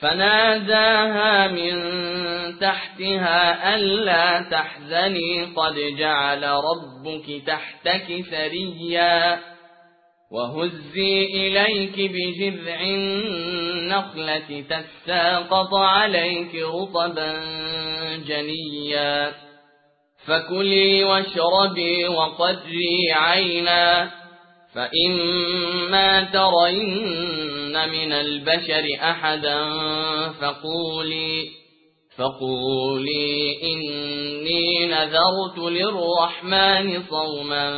فناداها من تحتها ألا تحزني قد جعل ربك تحتك سريا وهزي إليك بجذع النخلة تساقط عليك رطبا جنيا فكلي واشربي وقدري عينا فإما ترين من البشر أحدا فقولي فقولي إني نذرت للرحمن صوما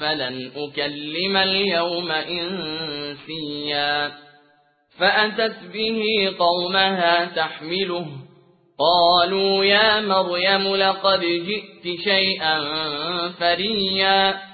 فلن أكلم اليوم إنسيا فأتت به قومها تحمله قالوا يا مريم لقد جئت شيئا فريا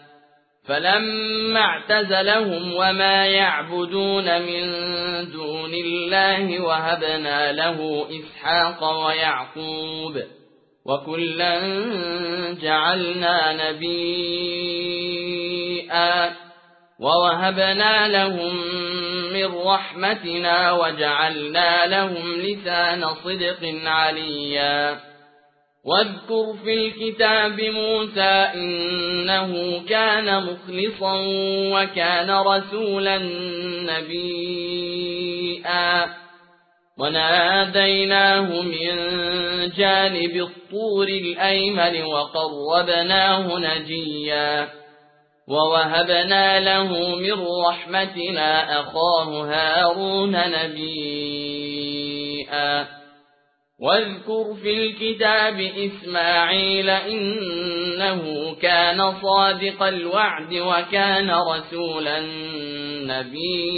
فلما اعتزلهم وما يعبدون من دون الله وهبنا له إسحاق ويعقوب وكلا جعلنا نبيئا ووهبنا لهم من رحمتنا وجعلنا لهم لسان صدق عليا واذكر في الكتاب موسى إنه كان مخلصا وكان رسولا نبيئا وناديناه من جانب الطور الأيمن وقربناه نجيا. ووهبنا له من رحمتنا أخاه هارون نبيئا واذكر في الكتاب إسماعيل إنه كان صادق الوعد وكان رسولا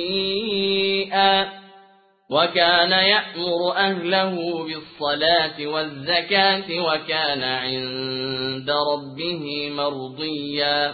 نبيئا وكان يأمر أهله بالصلاة والزكاة وكان عند ربه مرضيا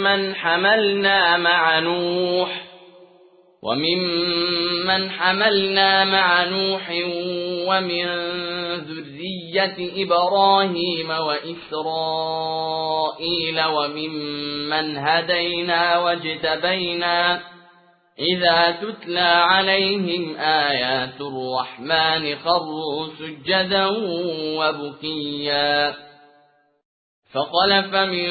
وممن حملنا مع نوح وممن حملنا مع نوح ومن ذرية إبراهيم وإسرائيل وممن هدينا واجتبينا إذا تتلى عليهم آيات الرحمن خروا سجدا وبكيا فخلف من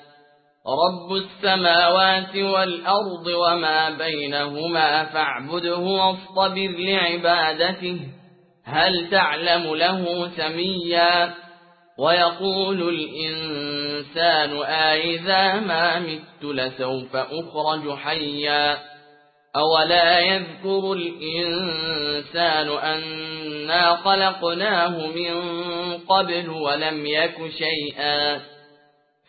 رب السماوات والأرض وما بينهما فاعبده واصطبر لعبادته هل تعلم له سميا ويقول الإنسان آئذا ما مت لسوف أخرج حيا أولا يذكر الإنسان أنا خلقناه من قبل ولم يك شيئا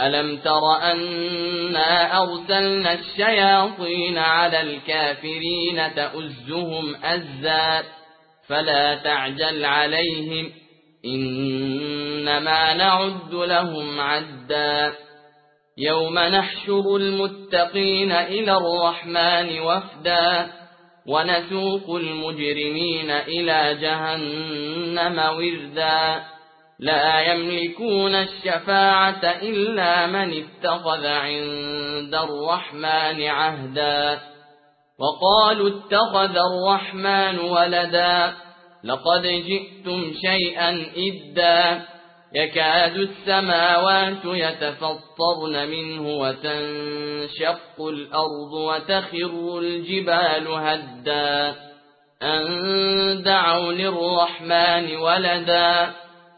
ألم تر أنا أرسلنا الشياطين على الكافرين تأزهم أزا فلا تعجل عليهم إنما نعد لهم عدا يوم نحشر المتقين إلى الرحمن وفدا ونسوق المجرمين إلى جهنم وردا لا يملكون الشفاعة إلا من اتخذ عند الرحمن عهدا. وقالوا اتخذ الرحمن ولدا. لقد جئتم شيئا إدا. يكاد السماوات يتفطرن منه وتنشق الأرض وتخر الجبال هدا. أن دعوا للرحمن ولدا.